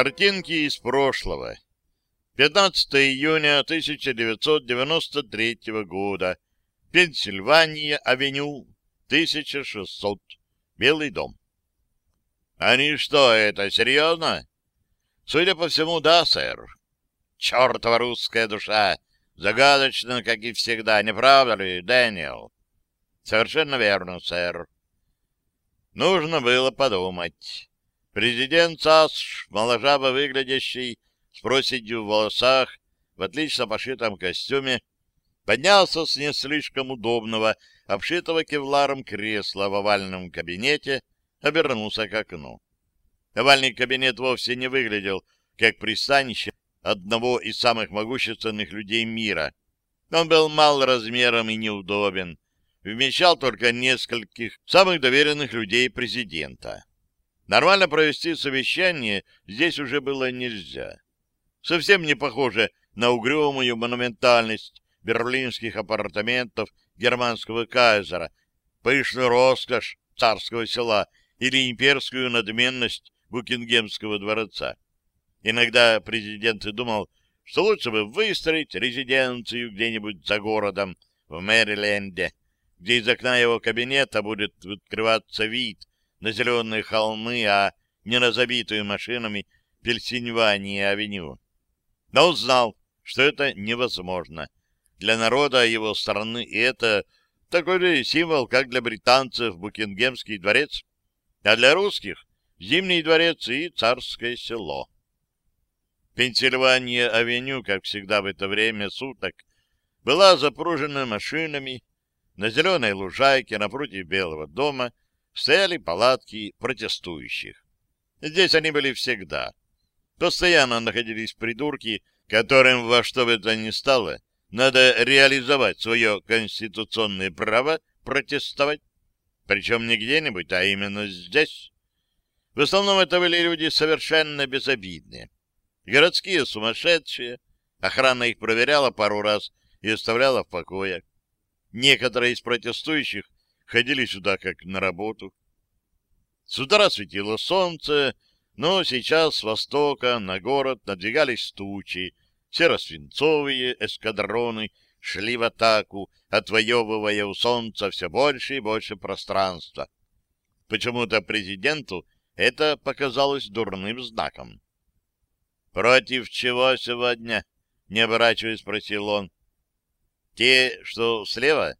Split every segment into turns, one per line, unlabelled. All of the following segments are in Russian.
Картинки из прошлого. 15 июня 1993 года. Пенсильвания, авеню, 1600. Белый дом. Они что, это серьезно? Судя по всему, да, сэр. Чертова русская душа. Загадочно, как и всегда, не правда ли, Дэниел? Совершенно верно, сэр. Нужно было подумать. Президент САС, моложаво выглядящий, с проседью в волосах, в отлично пошитом костюме, поднялся с не слишком удобного, обшитого кевларом кресла в овальном кабинете, обернулся к окну. Овальный кабинет вовсе не выглядел как пристанище одного из самых могущественных людей мира. Он был мал размером и неудобен, вмещал только нескольких самых доверенных людей президента. Нормально провести совещание здесь уже было нельзя. Совсем не похоже на угрюмую монументальность берлинских апартаментов германского кайзера, пышную роскошь царского села или имперскую надменность Букингемского дворца. Иногда президент думал, что лучше бы выстроить резиденцию где-нибудь за городом, в Мэриленде, где из окна его кабинета будет открываться вид на зеленые холмы, а не на забитую машинами Пельсиньвании-авеню. Но он знал, что это невозможно. Для народа его страны это такой же символ, как для британцев Букингемский дворец, а для русских — Зимний дворец и Царское село. Пенсильвания-авеню, как всегда в это время суток, была запружена машинами. На зеленой лужайке напротив Белого дома — стояли палатки протестующих. Здесь они были всегда. Постоянно находились придурки, которым во что бы то ни стало надо реализовать свое конституционное право протестовать, причем не где-нибудь, а именно здесь. В основном это были люди совершенно безобидные. Городские сумасшедшие, охрана их проверяла пару раз и оставляла в покое. Некоторые из протестующих ходили сюда как на работу. С утра светило солнце, но сейчас с востока на город надвигались тучи, серо-свинцовые эскадроны шли в атаку, отвоевывая у солнца все больше и больше пространства. Почему-то президенту это показалось дурным знаком. «Против чего сегодня?» — не оборачиваясь, спросил он. «Те, что слева?»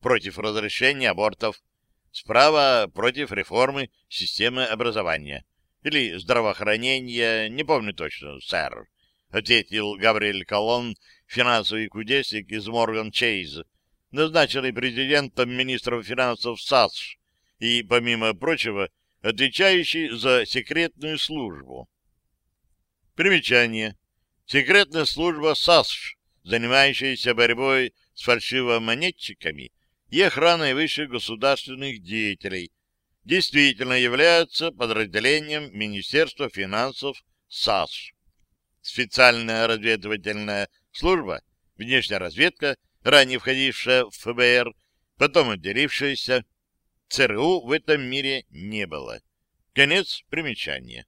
Против разрешения абортов, справа против реформы системы образования или здравоохранения, не помню точно, сэр, ответил Гавриэль Колон, финансовый кудесик из Морган Чейз, назначенный президентом министров финансов САСШ и, помимо прочего, отвечающий за секретную службу. Примечание. Секретная служба САСШ, занимающаяся борьбой с фальшивомонетчиками и охраной высших государственных деятелей, действительно является подразделением Министерства финансов САС. Специальная разведывательная служба, внешняя разведка, ранее входившая в ФБР, потом отделившаяся, ЦРУ в этом мире не было. Конец примечания.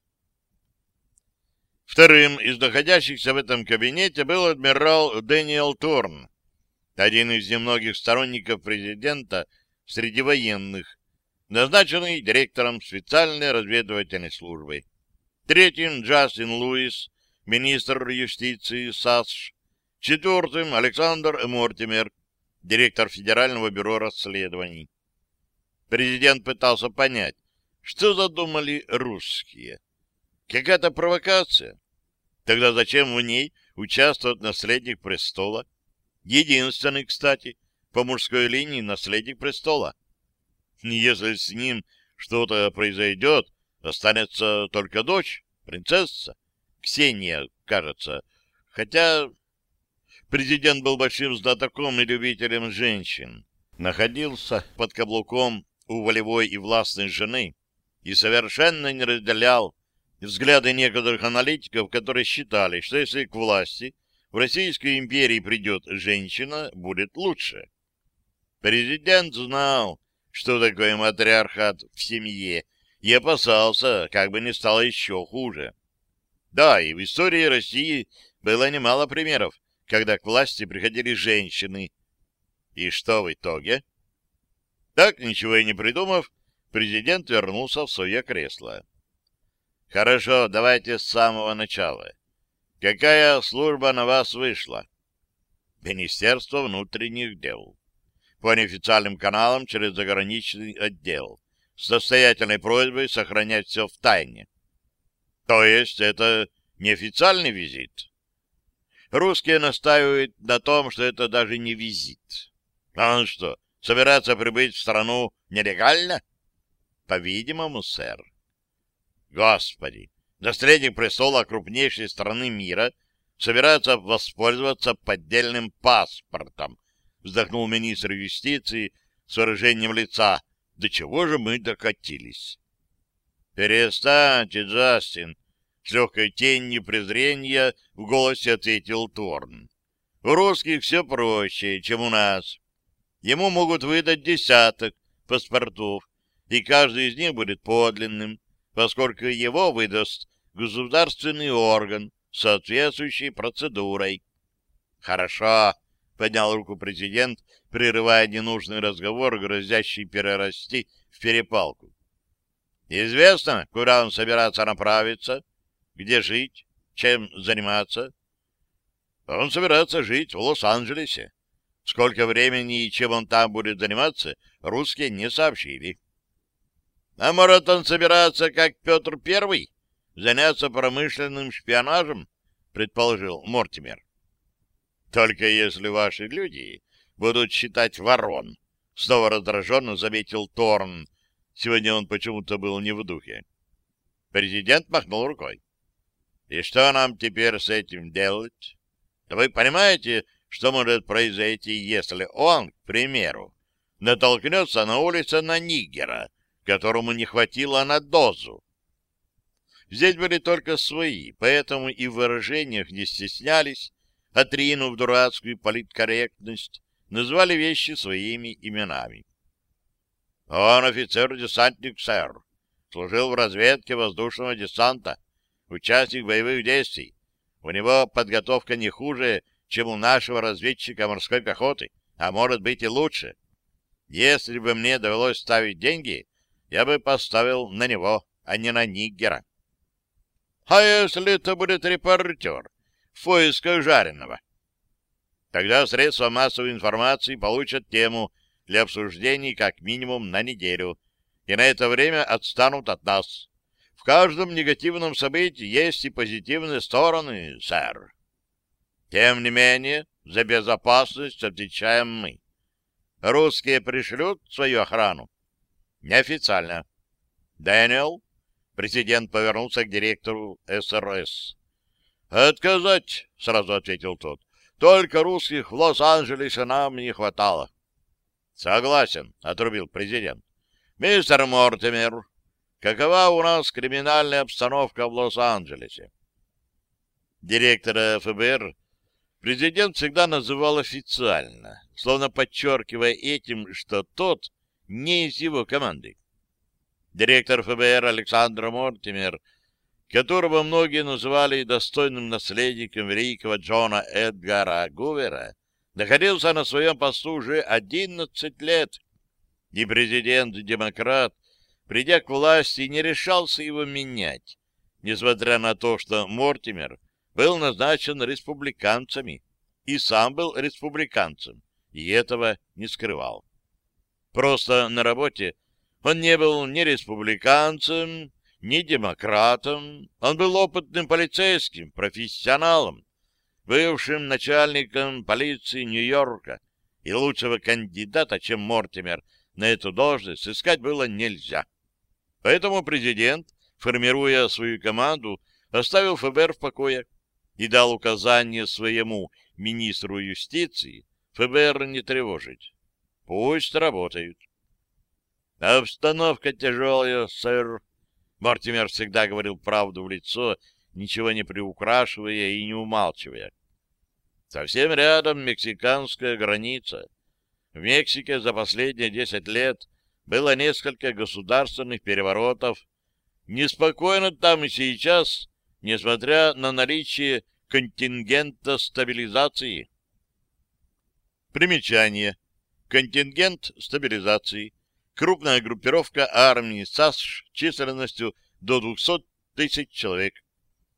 Вторым из находящихся в этом кабинете был адмирал Дэниел Торн, один из немногих сторонников президента среди военных, назначенный директором специальной разведывательной службы. Третьим — Джастин Луис, министр юстиции САСШ. Четвертым — Александр Мортимер, директор Федерального бюро расследований. Президент пытался понять, что задумали русские. Какая-то провокация? Тогда зачем в ней участвует наследник престола? Единственный, кстати, по мужской линии наследник престола. Если с ним что-то произойдет, останется только дочь, принцесса, Ксения, кажется. Хотя президент был большим знатоком и любителем женщин. Находился под каблуком у волевой и властной жены и совершенно не разделял взгляды некоторых аналитиков, которые считали, что если к власти в Российской империи придет женщина, будет лучше. Президент знал, что такое матриархат в семье, и опасался, как бы не стало еще хуже. Да, и в истории России было немало примеров, когда к власти приходили женщины. И что в итоге? Так, ничего и не придумав, президент вернулся в свое кресло. Хорошо, давайте с самого начала. Какая служба на вас вышла? Министерство внутренних дел. По неофициальным каналам через заграничный отдел. С настоятельной просьбой сохранять все в тайне. То есть это неофициальный визит? Русские настаивают на том, что это даже не визит. А он что, собирается прибыть в страну нелегально? По-видимому, сэр. Господи, наследник престола крупнейшей страны мира собирается воспользоваться поддельным паспортом, вздохнул министр юстиции с выражением лица. До чего же мы докатились? Перестаньте, Джастин, с легкой тенью презрения в голосе ответил Торн. У русских все проще, чем у нас. Ему могут выдать десяток паспортов, и каждый из них будет подлинным, поскольку его выдаст государственный орган с соответствующей процедурой. Хорошо, поднял руку президент, прерывая ненужный разговор, грозящий перерасти в перепалку. Известно, куда он собирается направиться, где жить, чем заниматься. Он собирается жить в Лос-Анджелесе. Сколько времени и чем он там будет заниматься, русские не сообщили. А может, он собирается, как Петр Первый, заняться промышленным шпионажем, предположил Мортимер. Только если ваши люди будут считать ворон, снова раздраженно заметил Торн. Сегодня он почему-то был не в духе. Президент махнул рукой. И что нам теперь с этим делать? Да вы понимаете, что может произойти, если он, к примеру, натолкнется на улице на нигера, которому не хватило на дозу. Здесь были только свои, поэтому и в выражениях не стеснялись, отринув дурацкую политкорректность, называли вещи своими именами. Он офицер-десантник, сэр. Служил в разведке воздушного десанта, участник боевых действий. У него подготовка не хуже, чем у нашего разведчика морской пехоты, а может быть и лучше. Если бы мне довелось ставить деньги, я бы поставил на него, а не на Ниггера. А если это будет репортер в поисках жареного? Тогда средства массовой информации получат тему для обсуждений как минимум на неделю, и на это время отстанут от нас. В каждом негативном событии есть и позитивные стороны, сэр. Тем не менее, за безопасность отвечаем мы. Русские пришлют свою охрану? Неофициально. Дэниел? Президент повернулся к директору СРС. Отказать, сразу ответил тот. Только русских в Лос-Анджелесе нам не хватало. Согласен, отрубил президент. Мистер Мортимер, какова у нас криминальная обстановка в Лос-Анджелесе? Директора ФБР президент всегда называл официально, словно подчеркивая этим, что тот не из его команды. Директор ФБР Александр Мортимер, которого многие называли достойным наследником великого Джона Эдгара Гувера, находился на своем посту уже 11 лет, и президент-демократ, придя к власти, не решался его менять, несмотря на то, что Мортимер был назначен республиканцами и сам был республиканцем, и этого не скрывал. Просто на работе он не был ни республиканцем, ни демократом. Он был опытным полицейским, профессионалом, бывшим начальником полиции Нью-Йорка, и лучшего кандидата, чем Мортимер, на эту должность искать было нельзя. Поэтому президент, формируя свою команду, оставил ФБР в покое и дал указание своему министру юстиции ФБР не тревожить. Пусть работают. Обстановка тяжелая, сэр. Мортимер всегда говорил правду в лицо, ничего не приукрашивая и не умалчивая. Совсем рядом мексиканская граница. В Мексике за последние десять лет было несколько государственных переворотов. Неспокойно там и сейчас, несмотря на наличие контингента стабилизации. Примечание. Контингент стабилизации. Крупная группировка армии САСШ численностью до 200 тысяч человек,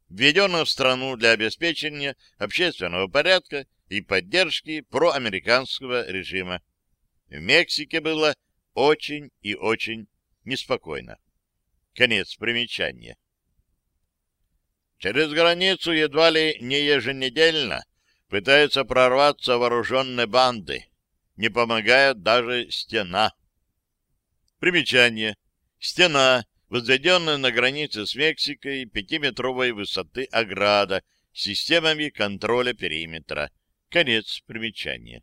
введенная в страну для обеспечения общественного порядка и поддержки проамериканского режима. В Мексике было очень и очень неспокойно. Конец примечания. Через границу едва ли не еженедельно пытаются прорваться вооруженные банды. Не помогает даже стена. Примечание. Стена, возведенная на границе с Мексикой пятиметровой высоты ограда с системами контроля периметра. Конец примечания.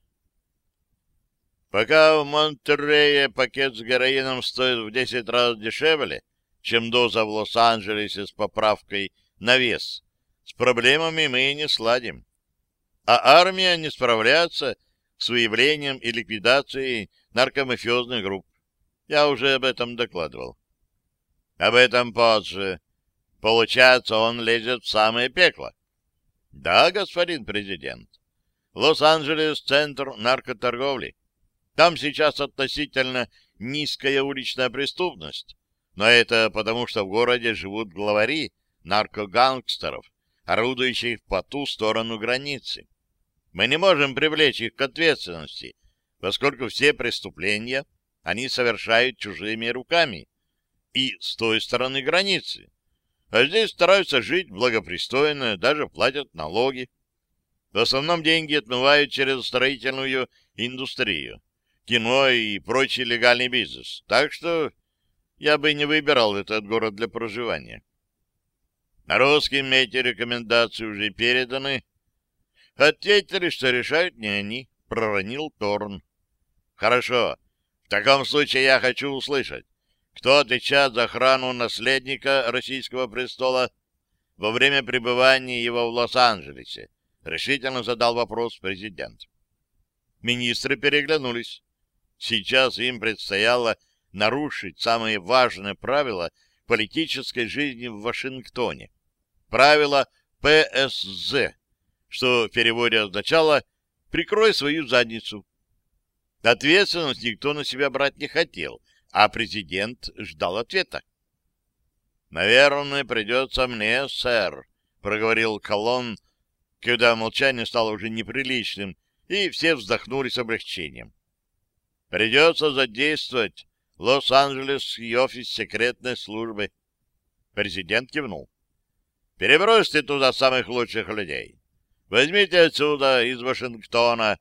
Пока в Монтерее пакет с героином стоит в 10 раз дешевле, чем доза в Лос-Анджелесе с поправкой на вес, с проблемами мы не сладим. А армия не справляется с выявлением и ликвидацией наркомафиозных групп. Я уже об этом докладывал. Об этом позже. Получается, он лезет в самое пекло. Да, господин президент. Лос-Анджелес — центр наркоторговли. Там сейчас относительно низкая уличная преступность, но это потому, что в городе живут главари наркогангстеров, орудующих по ту сторону границы. Мы не можем привлечь их к ответственности, поскольку все преступления они совершают чужими руками и с той стороны границы. А здесь стараются жить благопристойно, даже платят налоги. В основном деньги отмывают через строительную индустрию кино и прочий легальный бизнес. Так что я бы не выбирал этот город для проживания. Русским эти рекомендации уже переданы. Ответили, что решают не они, проронил Торн. Хорошо. В таком случае я хочу услышать, кто отвечает за охрану наследника российского престола во время пребывания его в Лос-Анджелесе? Решительно задал вопрос президент. Министры переглянулись. Сейчас им предстояло нарушить самое важное правило политической жизни в Вашингтоне. Правило ПСЗ, что в переводе означало «прикрой свою задницу». Ответственность никто на себя брать не хотел, а президент ждал ответа. «Наверное, придется мне, сэр», — проговорил Колон, когда молчание стало уже неприличным, и все вздохнули с облегчением. Придется задействовать Лос-Анджелесский офис секретной службы. Президент кивнул. Перебросьте туда самых лучших людей. Возьмите отсюда, из Вашингтона,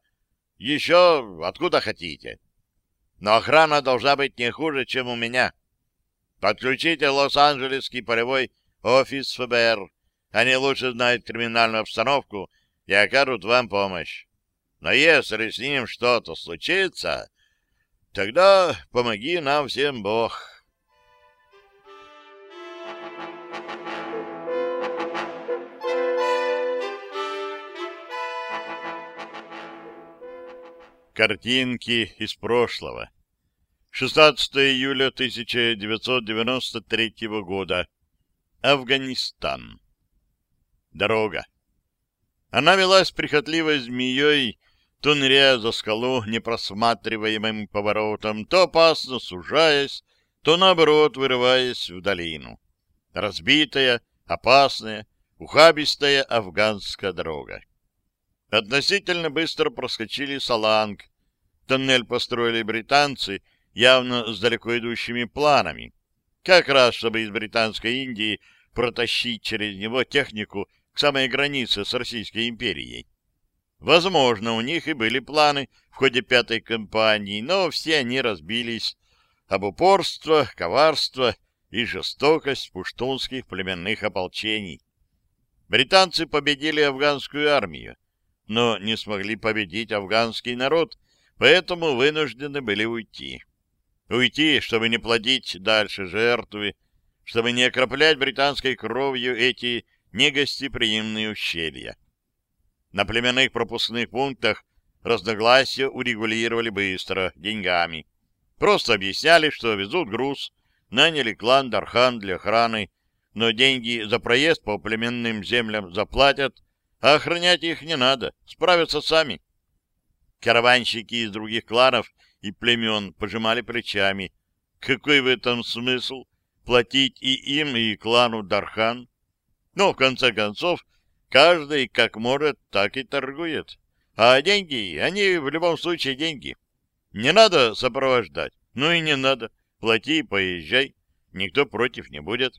еще откуда хотите. Но охрана должна быть не хуже, чем у меня. Подключите Лос-Анджелесский полевой офис ФБР. Они лучше знают криминальную обстановку и окажут вам помощь. Но если с ним что-то случится, Тогда помоги нам всем Бог. Картинки из прошлого. 16 июля 1993 года. Афганистан. Дорога. Она велась прихотливой змеей то ныряя за скалу непросматриваемым поворотом, то опасно сужаясь, то, наоборот, вырываясь в долину. Разбитая, опасная, ухабистая афганская дорога. Относительно быстро проскочили Саланг. Тоннель построили британцы, явно с далеко идущими планами. Как раз, чтобы из Британской Индии протащить через него технику к самой границе с Российской империей. Возможно, у них и были планы в ходе пятой кампании, но все они разбились об упорство, коварство и жестокость пуштунских племенных ополчений. Британцы победили афганскую армию, но не смогли победить афганский народ, поэтому вынуждены были уйти. Уйти, чтобы не плодить дальше жертвы, чтобы не окроплять британской кровью эти негостеприимные ущелья. На племенных пропускных пунктах разногласия урегулировали быстро, деньгами. Просто объясняли, что везут груз, наняли клан Дархан для охраны, но деньги за проезд по племенным землям заплатят, а охранять их не надо, справятся сами. Караванщики из других кланов и племен пожимали плечами. Какой в этом смысл? Платить и им, и клану Дархан? Но, в конце концов, каждый как может, так и торгует. А деньги, они в любом случае деньги. Не надо сопровождать, ну и не надо. Плати и поезжай, никто против не будет.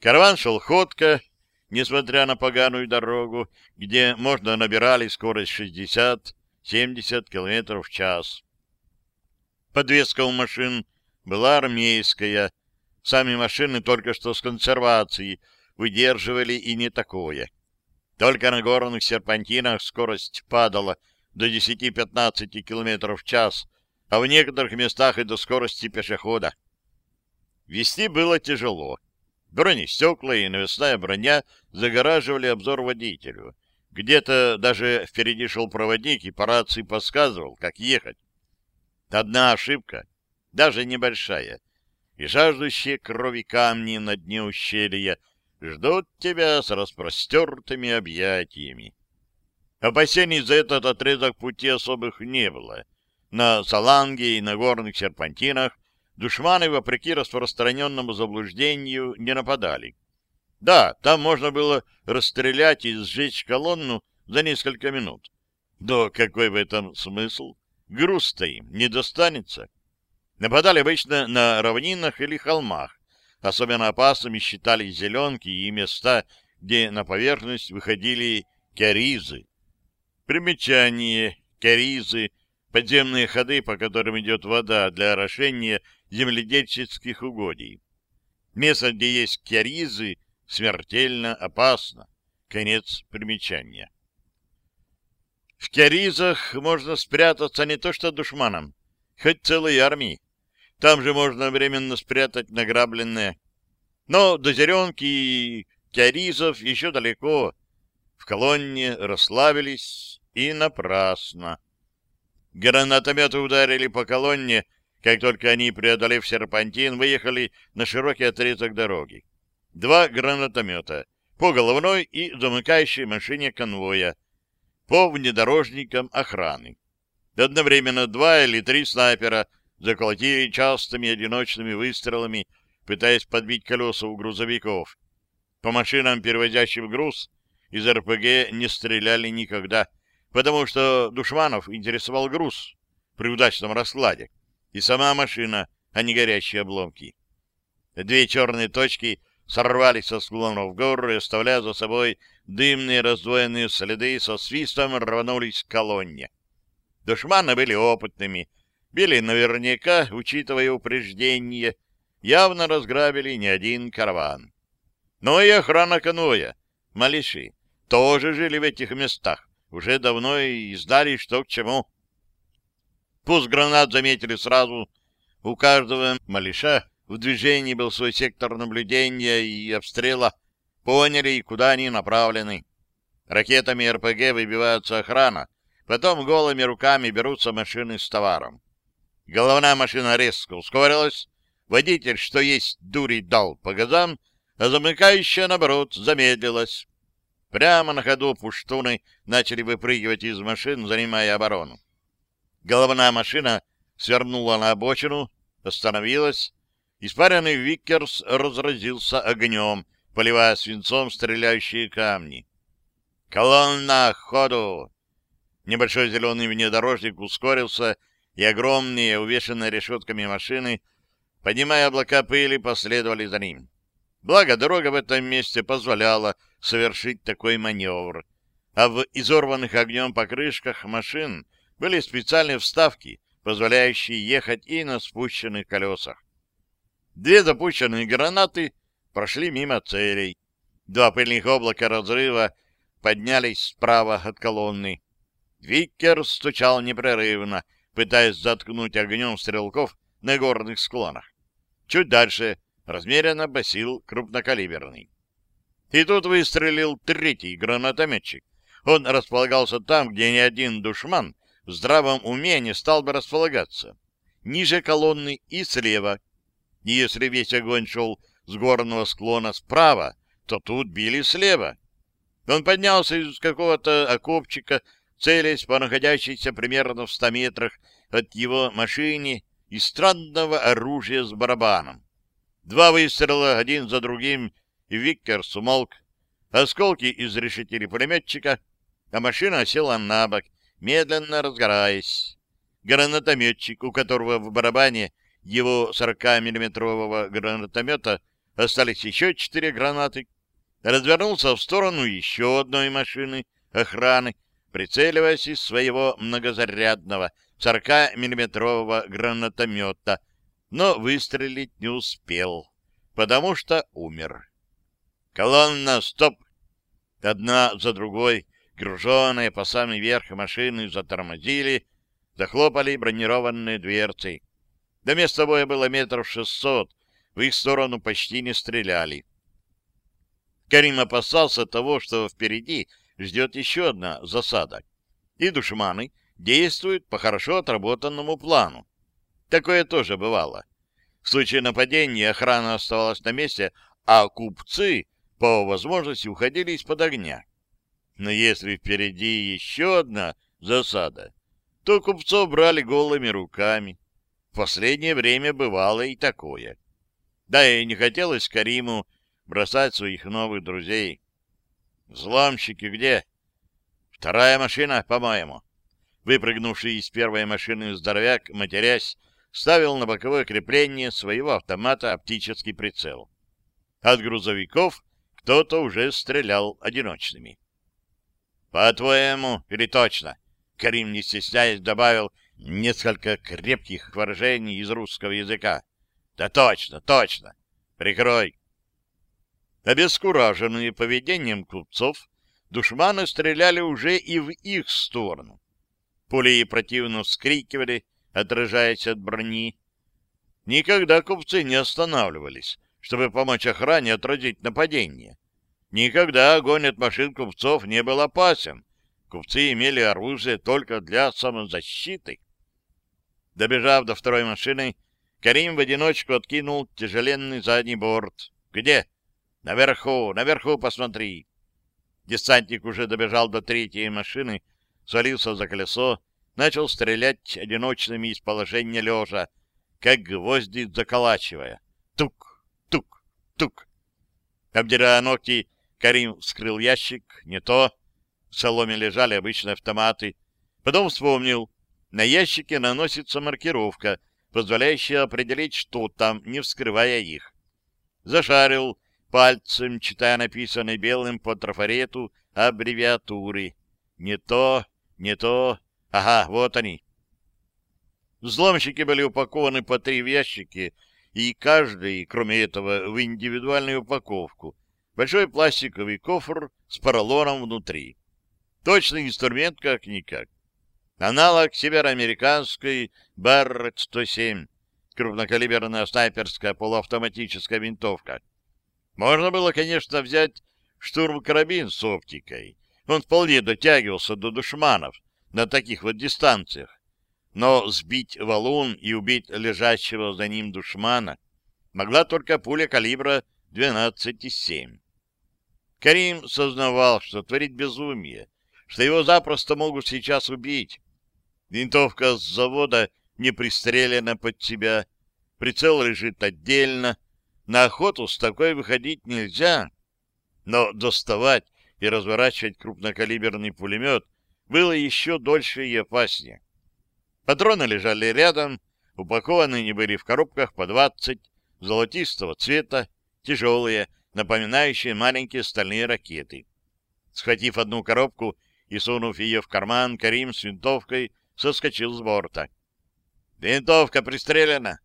Караван шел ходко, несмотря на поганую дорогу, где можно набирали скорость 60-70 км в час. Подвеска у машин была армейская. Сами машины только что с консервацией выдерживали и не такое. Только на горных серпантинах скорость падала до 10-15 км в час, а в некоторых местах и до скорости пешехода. Вести было тяжело. Бронестекла и навесная броня загораживали обзор водителю. Где-то даже впереди шел проводник и по рации подсказывал, как ехать. Одна ошибка, даже небольшая, и жаждущие крови камни на дне ущелья ждут тебя с распростертыми объятиями. Опасений за этот отрезок пути особых не было. На Саланге и на горных серпантинах душманы, вопреки распространенному заблуждению, не нападали. Да, там можно было расстрелять и сжечь колонну за несколько минут. Да какой в этом смысл? Груз-то им не достанется. Нападали обычно на равнинах или холмах. Особенно опасными считались зеленки и места, где на поверхность выходили керизы. Примечание. Керизы — подземные ходы, по которым идет вода для орошения земледельческих угодий. Место, где есть киаризы, смертельно опасно. Конец примечания. В киаризах можно спрятаться не то что душманам, хоть целой армии. Там же можно временно спрятать награбленное. Но до Зеренки и киаризов еще далеко. В колонне расслабились и напрасно. Гранатометы ударили по колонне, как только они, преодолев серпантин, выехали на широкий отрезок дороги. Два гранатомета по головной и замыкающей машине конвоя, по внедорожникам охраны. Одновременно два или три снайпера заколотили частыми одиночными выстрелами, пытаясь подбить колеса у грузовиков. По машинам, перевозящим груз, из РПГ не стреляли никогда, потому что Душманов интересовал груз при удачном раскладе и сама машина, а не горящие обломки. Две черные точки сорвались со склонов горы, оставляя за собой дымные раздвоенные следы, со свистом рванулись к колонне. Душманы были опытными, били наверняка, учитывая упреждение, явно разграбили не один караван. Но и охрана конвоя, малиши, тоже жили в этих местах, уже давно и знали, что к чему. Пуск гранат заметили сразу. У каждого малиша в движении был свой сектор наблюдения и обстрела. Поняли, куда они направлены. Ракетами РПГ выбивается охрана. Потом голыми руками берутся машины с товаром. Головная машина резко ускорилась. Водитель, что есть дури, дал по газам, а замыкающая, наоборот, замедлилась. Прямо на ходу пуштуны начали выпрыгивать из машин, занимая оборону. Головная машина свернула на обочину, остановилась. Испаренный Виккерс разразился огнем, поливая свинцом стреляющие камни. «Колонна, ходу!» Небольшой зеленый внедорожник ускорился, и огромные, увешанные решетками машины, поднимая облака пыли, последовали за ним. Благо, дорога в этом месте позволяла совершить такой маневр, а в изорванных огнем покрышках машин были специальные вставки, позволяющие ехать и на спущенных колесах. Две запущенные гранаты прошли мимо целей. Два пыльных облака разрыва поднялись справа от колонны. Виккер стучал непрерывно, пытаясь заткнуть огнем стрелков на горных склонах. Чуть дальше размеренно басил крупнокалиберный. И тут выстрелил третий гранатометчик. Он располагался там, где ни один душман в здравом уме не стал бы располагаться. Ниже колонны и слева. И если весь огонь шел с горного склона справа, то тут били слева. Он поднялся из какого-то окопчика, целясь по находящейся примерно в ста метрах от его машины и странного оружия с барабаном. Два выстрела, один за другим, и Виккерс умолк. Осколки изрешетили пулеметчика, а машина села на бок, медленно разгораясь. Гранатометчик, у которого в барабане его 40-миллиметрового гранатомета остались еще четыре гранаты, развернулся в сторону еще одной машины охраны, прицеливаясь из своего многозарядного 40-миллиметрового гранатомета, но выстрелить не успел, потому что умер. «Колонна, стоп!» Одна за другой, груженные по самый верх машины, затормозили, захлопали бронированные дверцы. До места боя было метров шестьсот, в их сторону почти не стреляли. Карим опасался того, что впереди ждет еще одна засада. И душманы действуют по хорошо отработанному плану. Такое тоже бывало. В случае нападения охрана оставалась на месте, а купцы по возможности уходили из-под огня. Но если впереди еще одна засада, то купцов брали голыми руками. Последнее время бывало и такое. Да и не хотелось Кариму бросать своих новых друзей. «Взломщики где?» «Вторая машина, по-моему». Выпрыгнувший из первой машины здоровяк, матерясь, ставил на боковое крепление своего автомата оптический прицел. От грузовиков кто-то уже стрелял одиночными. «По-твоему, или точно?» Карим, не стесняясь, добавил несколько крепких выражений из русского языка. «Да точно, точно! Прикрой!» Обескураженные поведением купцов, душманы стреляли уже и в их сторону. Пули противно вскрикивали, отражаясь от брони. Никогда купцы не останавливались, чтобы помочь охране отразить нападение. Никогда огонь от машин купцов не был опасен. Купцы имели оружие только для самозащиты. Добежав до второй машины, Карим в одиночку откинул тяжеленный задний борт. «Где?» «Наверху, наверху посмотри!» Десантник уже добежал до третьей машины, свалился за колесо, начал стрелять одиночными из положения лежа, как гвозди заколачивая. Тук, тук, тук. Обдирая ногти, Карим вскрыл ящик. Не то. В соломе лежали обычные автоматы. Потом вспомнил. На ящике наносится маркировка, позволяющая определить, что там, не вскрывая их. Зашарил пальцем, читая написанные белым по трафарету аббревиатуры. Не то, не то. Ага, вот они. Взломщики были упакованы по три в ящике, и каждый, кроме этого, в индивидуальную упаковку. Большой пластиковый кофр с поролоном внутри. Точный инструмент как-никак. Аналог североамериканской Барретт-107, крупнокалиберная снайперская полуавтоматическая винтовка. Можно было, конечно, взять штурм-карабин с оптикой. Он вполне дотягивался до душманов на таких вот дистанциях. Но сбить валун и убить лежащего за ним душмана могла только пуля калибра 12,7. Карим сознавал, что творит безумие, что его запросто могут сейчас убить. Винтовка с завода не пристрелена под себя, прицел лежит отдельно, на охоту с такой выходить нельзя. Но доставать и разворачивать крупнокалиберный пулемет было еще дольше и опаснее. Патроны лежали рядом, упакованные они были в коробках по двадцать, золотистого цвета, тяжелые, напоминающие маленькие стальные ракеты. Схватив одну коробку и сунув ее в карман, Карим с винтовкой соскочил с борта. «Винтовка пристрелена?»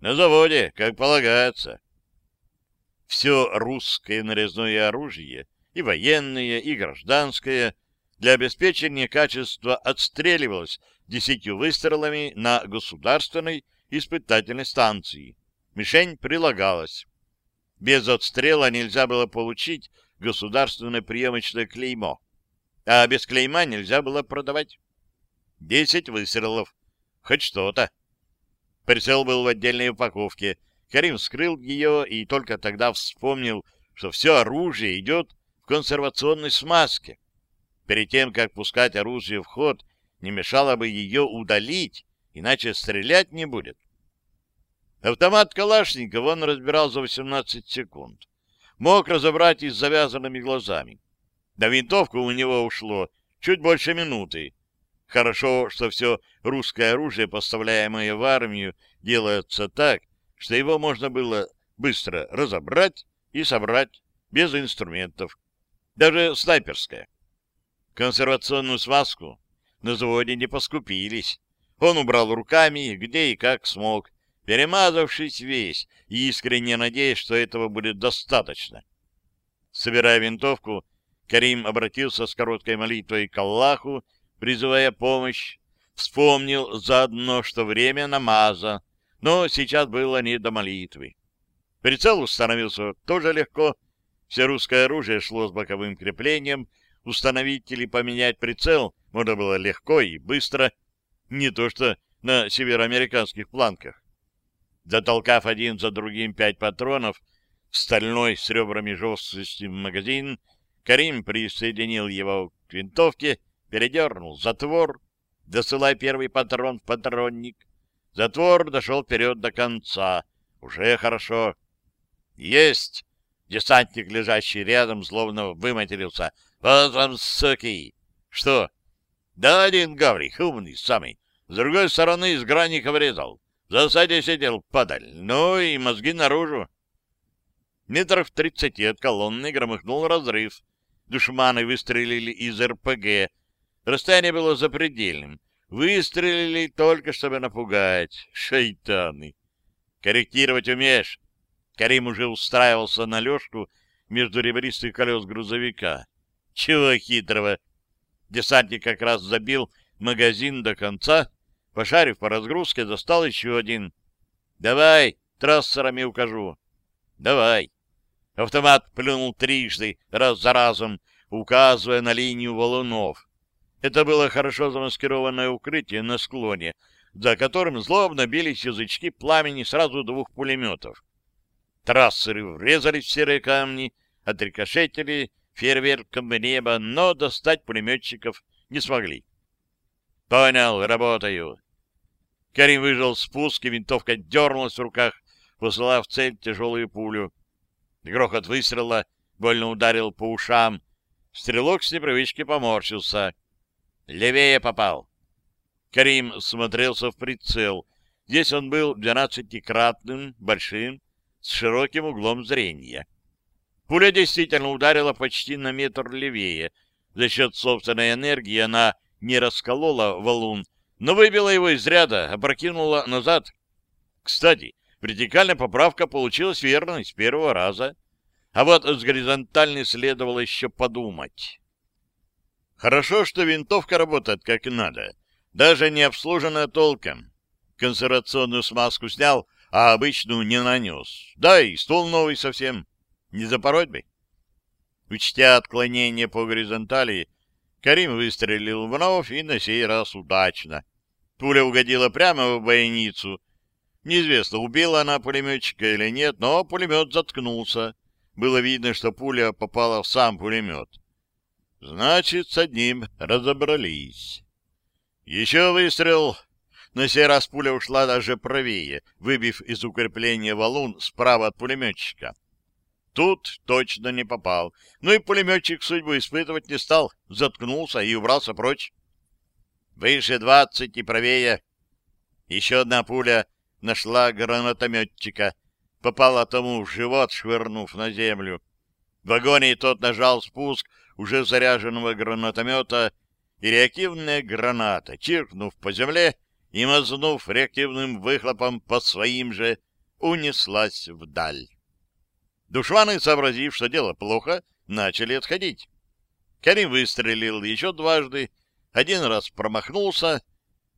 «На заводе, как полагается». Все русское нарезное оружие, и военное, и гражданское, для обеспечения качества отстреливалось десятью выстрелами на государственной испытательной станции. Мишень прилагалась. Без отстрела нельзя было получить государственное приемочное клеймо, а без клейма нельзя было продавать. Десять выстрелов. Хоть что-то. Прицел был в отдельной упаковке, Карим вскрыл ее и только тогда вспомнил, что все оружие идет в консервационной смазке. Перед тем, как пускать оружие в ход, не мешало бы ее удалить, иначе стрелять не будет. Автомат Калашников он разбирал за 18 секунд. Мог разобрать и с завязанными глазами. На винтовку у него ушло чуть больше минуты. Хорошо, что все русское оружие, поставляемое в армию, делается так, что его можно было быстро разобрать и собрать без инструментов. Даже снайперское. Консервационную связку на заводе не поскупились. Он убрал руками, где и как смог, перемазавшись весь, и искренне надеясь, что этого будет достаточно. Собирая винтовку, Карим обратился с короткой молитвой к Аллаху, призывая помощь, вспомнил заодно, что время намаза, но сейчас было не до молитвы. Прицел установился тоже легко, все русское оружие шло с боковым креплением, установить или поменять прицел можно было легко и быстро, не то что на североамериканских планках. Затолкав один за другим пять патронов в стальной с ребрами жесткости магазин, Карим присоединил его к винтовке, передернул затвор, досылая первый патрон в патронник. Затвор дошел вперед до конца. Уже хорошо. Есть! Десантник, лежащий рядом, словно выматерился. Вот вам, суки! Что? Да один Гаврик, умный самый. С другой стороны из граника врезал. В засаде сидел падаль. Ну и мозги наружу. Метров тридцати от колонны громыхнул разрыв. Душманы выстрелили из РПГ. Расстояние было запредельным. Выстрелили только, чтобы напугать. Шайтаны! Корректировать умеешь? Карим уже устраивался на лёжку между ребристых колес грузовика. Чего хитрого? Десантник как раз забил магазин до конца Пошарив по разгрузке, достал еще один. «Давай, трассерами укажу». «Давай». Автомат плюнул трижды, раз за разом, указывая на линию валунов. Это было хорошо замаскированное укрытие на склоне, за которым злобно бились язычки пламени сразу двух пулеметов. Трассеры врезались в серые камни, отрикошетили фейерверком в небо, но достать пулеметчиков не смогли. «Понял, работаю». Карим выжил спуск, и винтовка дернулась в руках, посылая в цель тяжелую пулю. Грохот выстрела больно ударил по ушам. Стрелок с непривычки поморщился. Левее попал. Карим смотрелся в прицел. Здесь он был двенадцатикратным, большим, с широким углом зрения. Пуля действительно ударила почти на метр левее. За счет собственной энергии она не расколола валун, но выбила его из ряда, опрокинула назад. Кстати, вертикальная поправка получилась верной с первого раза, а вот с горизонтальной следовало еще подумать. Хорошо, что винтовка работает как надо, даже не обслуженная толком. Консервационную смазку снял, а обычную не нанес. Да и ствол новый совсем. Не запороть бы. Учтя отклонение по горизонтали, Карим выстрелил вновь и на сей раз удачно. Пуля угодила прямо в бойницу. Неизвестно, убила она пулеметчика или нет, но пулемет заткнулся. Было видно, что пуля попала в сам пулемет. Значит, с одним разобрались. Еще выстрел. На сей раз пуля ушла даже правее, выбив из укрепления валун справа от пулеметчика. Тут точно не попал. Ну и пулеметчик судьбу испытывать не стал, заткнулся и убрался прочь. Выше двадцать и правее. Еще одна пуля нашла гранатометчика. Попала тому в живот, швырнув на землю. В вагоне тот нажал спуск уже заряженного гранатомета, и реактивная граната, чиркнув по земле и мазнув реактивным выхлопом по своим же, унеслась вдаль. Душманы, сообразив, что дело плохо, начали отходить. Карим выстрелил еще дважды, один раз промахнулся,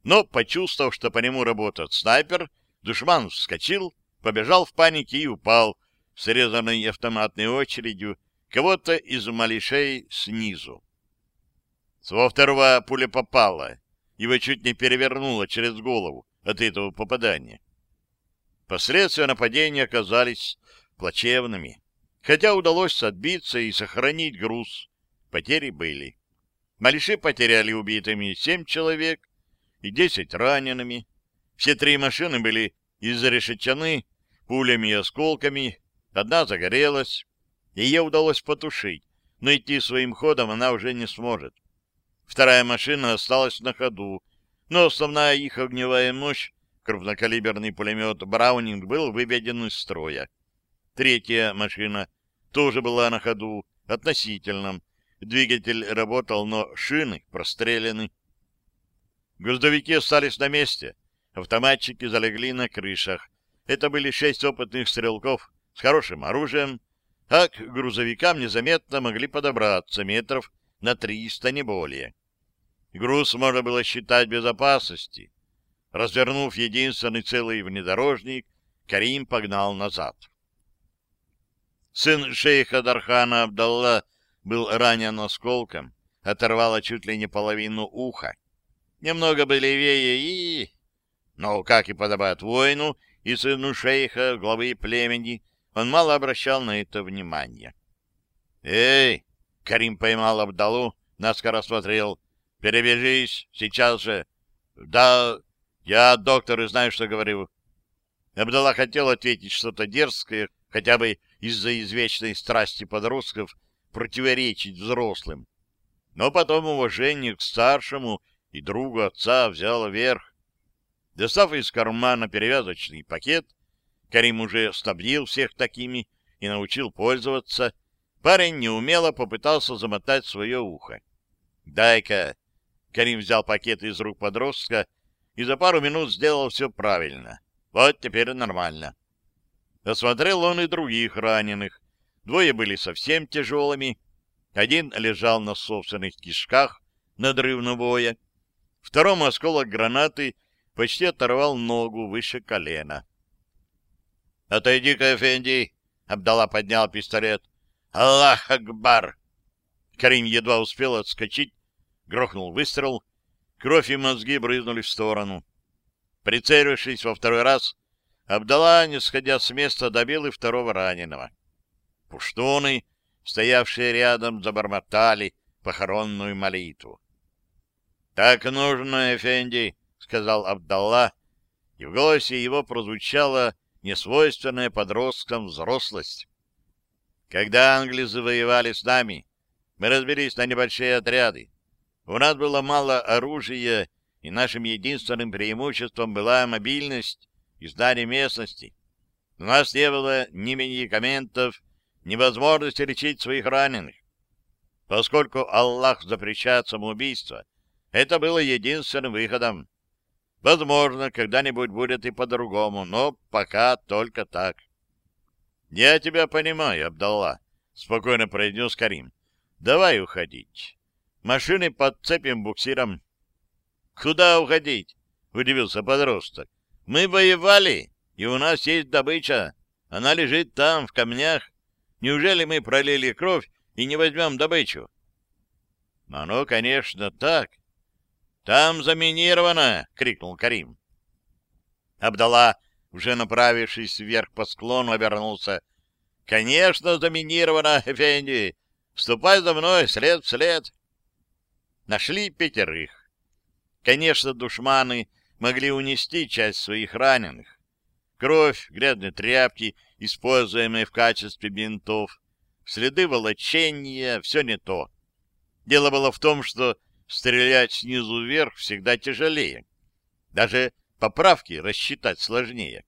но, почувствовав, что по нему работает снайпер, душман вскочил, побежал в панике и упал, срезанной автоматной очередью, кого-то из малышей снизу. Со второго пуля попала, его чуть не перевернуло через голову от этого попадания. Последствия нападения оказались плачевными. Хотя удалось отбиться и сохранить груз, потери были. Малиши потеряли убитыми семь человек и десять ранеными. Все три машины были изрешечены пулями и осколками, одна загорелась. Ее удалось потушить, но идти своим ходом она уже не сможет. Вторая машина осталась на ходу, но основная их огневая мощь, крупнокалиберный пулемет «Браунинг», был выведен из строя. Третья машина тоже была на ходу, относительном. Двигатель работал, но шины прострелены. Грузовики остались на месте. Автоматчики залегли на крышах. Это были шесть опытных стрелков с хорошим оружием, а к грузовикам незаметно могли подобраться метров на триста, не более. Груз можно было считать безопасности. Развернув единственный целый внедорожник, Карим погнал назад. Сын шейха Дархана Абдалла был ранен осколком, оторвало чуть ли не половину уха. Немного бы левее и... Но, как и подобает воину и сыну шейха, главы племени, он мало обращал на это внимание. «Эй!» — Карим поймал Абдалу, наскоро смотрел. «Перебежись, сейчас же!» «Да, я доктор и знаю, что говорю». Абдалла хотел ответить что-то дерзкое, хотя бы из-за извечной страсти подростков противоречить взрослым. Но потом уважение к старшему и другу отца взяло верх. Достав из кармана перевязочный пакет, Карим уже снабдил всех такими и научил пользоваться, парень неумело попытался замотать свое ухо. «Дай-ка!» Карим взял пакет из рук подростка и за пару минут сделал все правильно. Вот теперь нормально. Осмотрел он и других раненых. Двое были совсем тяжелыми. Один лежал на собственных кишках надрывного боя. Второму осколок гранаты почти оторвал ногу выше колена. — Отойди-ка, Эфенди! — Абдалла поднял пистолет. — Аллах Акбар! Карим едва успел отскочить, грохнул выстрел. Кровь и мозги брызнули в сторону. Прицелившись во второй раз, Абдалла, не сходя с места, добил и второго раненого. Пуштуны, стоявшие рядом, забормотали похоронную молитву. — Так нужно, Эфенди, — сказал Абдалла, и в голосе его прозвучала несвойственная подросткам взрослость. Когда англизы воевали с нами, мы разбились на небольшие отряды. У нас было мало оружия, и нашим единственным преимуществом была мобильность и знание местности. У нас не было ни медикаментов, ни возможности лечить своих раненых. Поскольку Аллах запрещает самоубийство, это было единственным выходом. Возможно, когда-нибудь будет и по-другому, но пока только так. — Я тебя понимаю, Абдалла, — спокойно произнес Карим. — Давай уходить. Машины подцепим буксиром. — Куда уходить? — удивился подросток. Мы воевали, и у нас есть добыча. Она лежит там, в камнях. Неужели мы пролили кровь и не возьмем добычу? Оно, конечно, так. Там заминировано, — крикнул Карим. Абдалла, уже направившись вверх по склону, обернулся. — Конечно, заминировано, Эфенди. Вступай за мной, след в след. Нашли пятерых. Конечно, душманы могли унести часть своих раненых. Кровь, грязные тряпки, используемые в качестве бинтов, следы волочения — все не то. Дело было в том, что стрелять снизу вверх всегда тяжелее. Даже поправки рассчитать сложнее,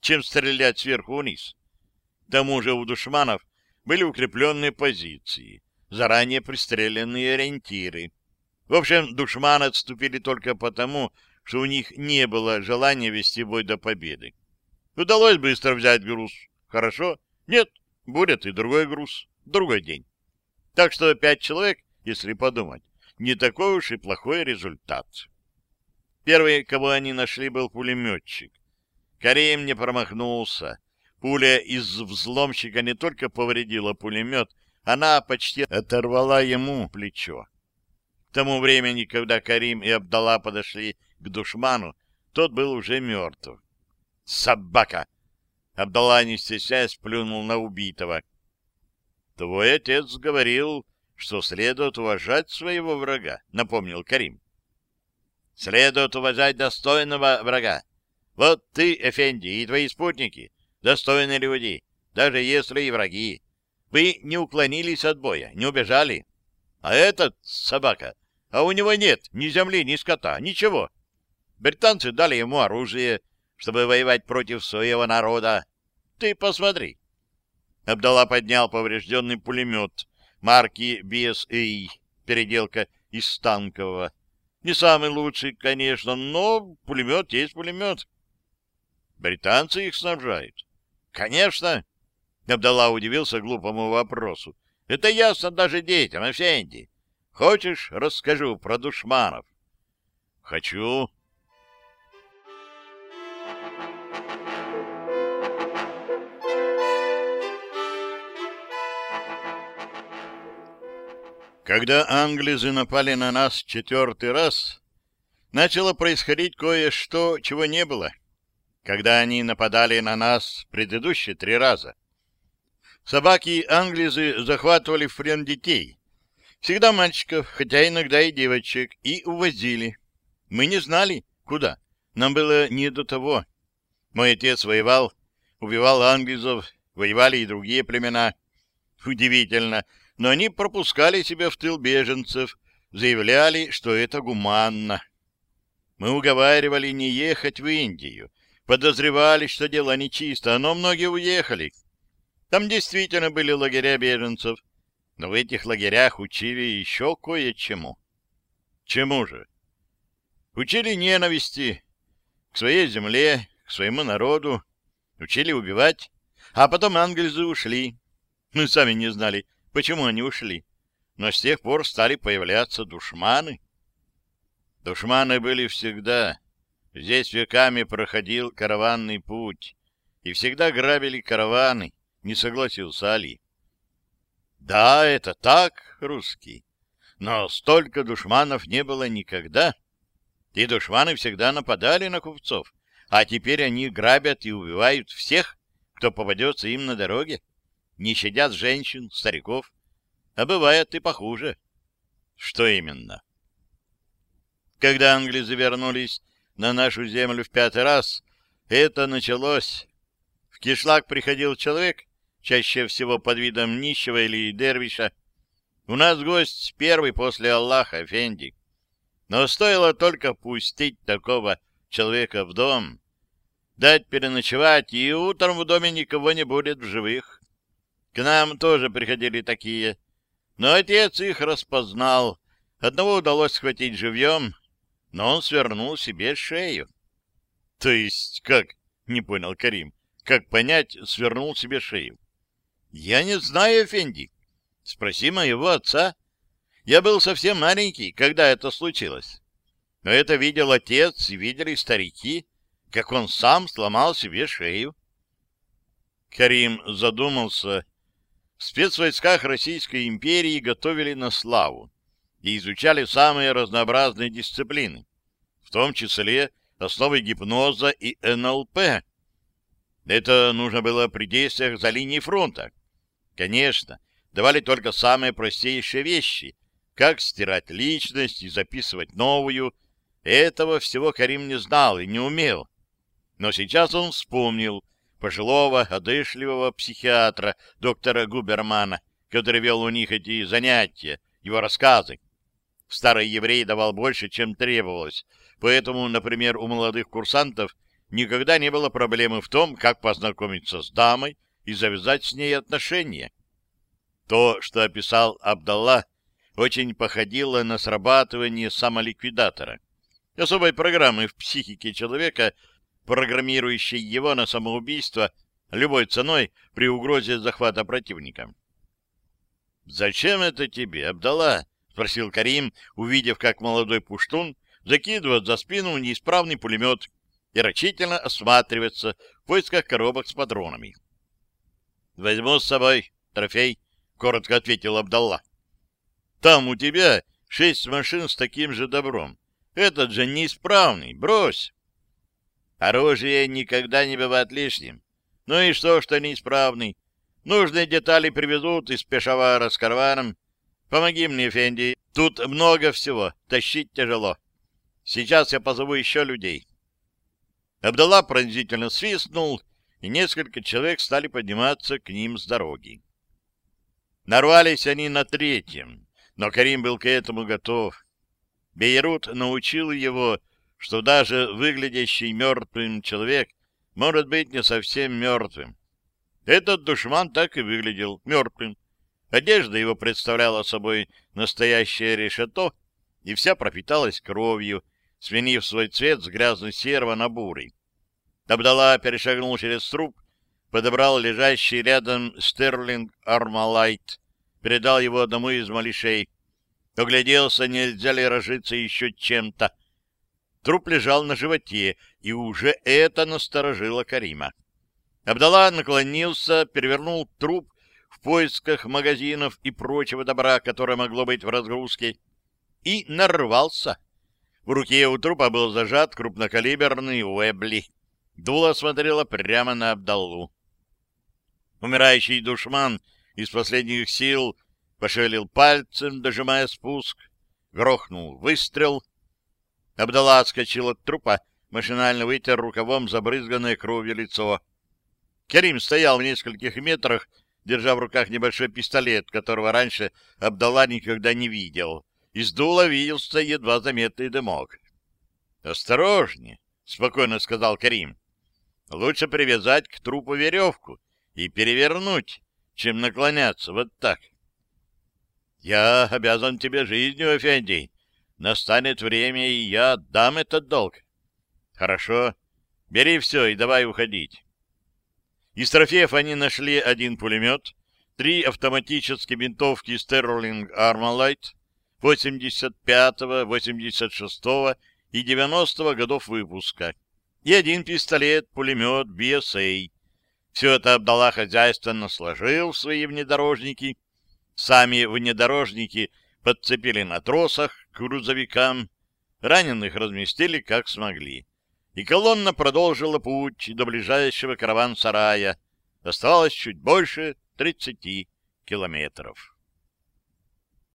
чем стрелять сверху вниз. К тому же у душманов были укрепленные позиции, заранее пристреленные ориентиры. В общем, душманы отступили только потому, что у них не было желания вести бой до победы. Удалось быстро взять груз. Хорошо? Нет, будет и другой груз, другой день. Так что пять человек, если подумать, не такой уж и плохой результат. Первый, кого они нашли, был пулеметчик. Карим не промахнулся. Пуля из взломщика не только повредила пулемет, она почти оторвала ему плечо. К тому времени, когда Карим и Абдалла подошли к душману, тот был уже мертв. Собака! Абдалла, не стесняясь, плюнул на убитого. Твой отец говорил, что следует уважать своего врага, напомнил Карим. Следует уважать достойного врага. Вот ты, Эфенди, и твои спутники, достойные люди, даже если и враги. Вы не уклонились от боя, не убежали. А этот собака, а у него нет ни земли, ни скота, ничего. Британцы дали ему оружие, чтобы воевать против своего народа. Ты посмотри. Абдалла поднял поврежденный пулемет марки BSA, переделка из танкового. Не самый лучший, конечно, но пулемет есть пулемет. Британцы их снабжают. Конечно. Абдалла удивился глупому вопросу. Это ясно даже детям, Эфенди. Хочешь, расскажу про душманов? Хочу. Когда англизы напали на нас четвертый раз, начало происходить кое-что, чего не было, когда они нападали на нас предыдущие три раза. Собаки-англизы захватывали в плен детей, всегда мальчиков, хотя иногда и девочек, и увозили. Мы не знали, куда. Нам было не до того. Мой отец воевал, убивал англизов, воевали и другие племена. Удивительно, но они пропускали себя в тыл беженцев, заявляли, что это гуманно. Мы уговаривали не ехать в Индию, подозревали, что дело нечисто, но многие уехали. Там действительно были лагеря беженцев, но в этих лагерях учили еще кое-чему. Чему же? Учили ненависти к своей земле, к своему народу, учили убивать, а потом ангельзы ушли. Мы сами не знали, почему они ушли. Но с тех пор стали появляться душманы. Душманы были всегда. Здесь веками проходил караванный путь, и всегда грабили караваны, не согласился Али. Да, это так, русский. Но столько душманов не было никогда. И душманы всегда нападали на купцов, а теперь они грабят и убивают всех, кто попадется им на дороге не щадят женщин, стариков, а бывает и похуже. Что именно? Когда англизы вернулись на нашу землю в пятый раз, это началось. В кишлак приходил человек, чаще всего под видом нищего или дервиша. У нас гость первый после Аллаха, Фенди. Но стоило только пустить такого человека в дом, дать переночевать, и утром в доме никого не будет в живых. К нам тоже приходили такие. Но отец их распознал. Одного удалось схватить живьем, но он свернул себе шею. — То есть как? — не понял Карим. — Как понять, свернул себе шею? — Я не знаю, Фенди. Спроси моего отца. Я был совсем маленький, когда это случилось. Но это видел отец и видели старики, как он сам сломал себе шею. Карим задумался в спецвойсках Российской империи готовили на славу и изучали самые разнообразные дисциплины, в том числе основы гипноза и НЛП. Это нужно было при действиях за линией фронта. Конечно, давали только самые простейшие вещи, как стирать личность и записывать новую. Этого всего Карим не знал и не умел. Но сейчас он вспомнил, пожилого, одышливого психиатра, доктора Губермана, который вел у них эти занятия, его рассказы. Старый еврей давал больше, чем требовалось, поэтому, например, у молодых курсантов никогда не было проблемы в том, как познакомиться с дамой и завязать с ней отношения. То, что описал Абдалла, очень походило на срабатывание самоликвидатора, особой программы в психике человека, программирующий его на самоубийство любой ценой при угрозе захвата противника. «Зачем это тебе, Абдалла?» — спросил Карим, увидев, как молодой пуштун закидывает за спину неисправный пулемет и рачительно осматривается в поисках коробок с патронами. «Возьму с собой трофей», — коротко ответил Абдалла. «Там у тебя шесть машин с таким же добром. Этот же неисправный, брось». Оружие никогда не бывает лишним. Ну и что, что неисправный? Нужные детали привезут из Пешавара с карваном. Помоги мне, Фенди. Тут много всего. Тащить тяжело. Сейчас я позову еще людей. Абдалла пронзительно свистнул, и несколько человек стали подниматься к ним с дороги. Нарвались они на третьем, но Карим был к этому готов. Бейрут научил его, что даже выглядящий мертвым человек может быть не совсем мертвым. Этот душман так и выглядел мертвым. Одежда его представляла собой настоящее решето, и вся пропиталась кровью, сменив свой цвет с грязно-серого на бурый. Абдалла перешагнул через труп, подобрал лежащий рядом Стерлинг Армалайт, передал его одному из малышей. Огляделся, нельзя ли разжиться еще чем-то. Труп лежал на животе, и уже это насторожило Карима. Абдалла наклонился, перевернул труп в поисках магазинов и прочего добра, которое могло быть в разгрузке, и нарвался. В руке у трупа был зажат крупнокалиберный Уэбли. Дуло смотрело прямо на Абдаллу. Умирающий душман из последних сил пошевелил пальцем, дожимая спуск, грохнул выстрел. Абдалла отскочил от трупа, машинально вытер рукавом забрызганное кровью лицо. Керим стоял в нескольких метрах, держа в руках небольшой пистолет, которого раньше Абдалла никогда не видел. Из дула виделся едва заметный дымок. «Осторожнее!» — спокойно сказал Карим. «Лучше привязать к трупу веревку и перевернуть, чем наклоняться вот так». «Я обязан тебе жизнью, Эфенди. Настанет время, и я отдам этот долг». «Хорошо. Бери все и давай уходить». Из трофеев они нашли один пулемет, три автоматические винтовки Sterling Armalite 85, 86 и 90 годов выпуска и один пистолет-пулемет BSA. Все это Абдалла хозяйственно сложил в свои внедорожники. Сами внедорожники подцепили на тросах к грузовикам, раненых разместили как смогли и колонна продолжила путь до ближайшего караван-сарая. Оставалось чуть больше тридцати километров.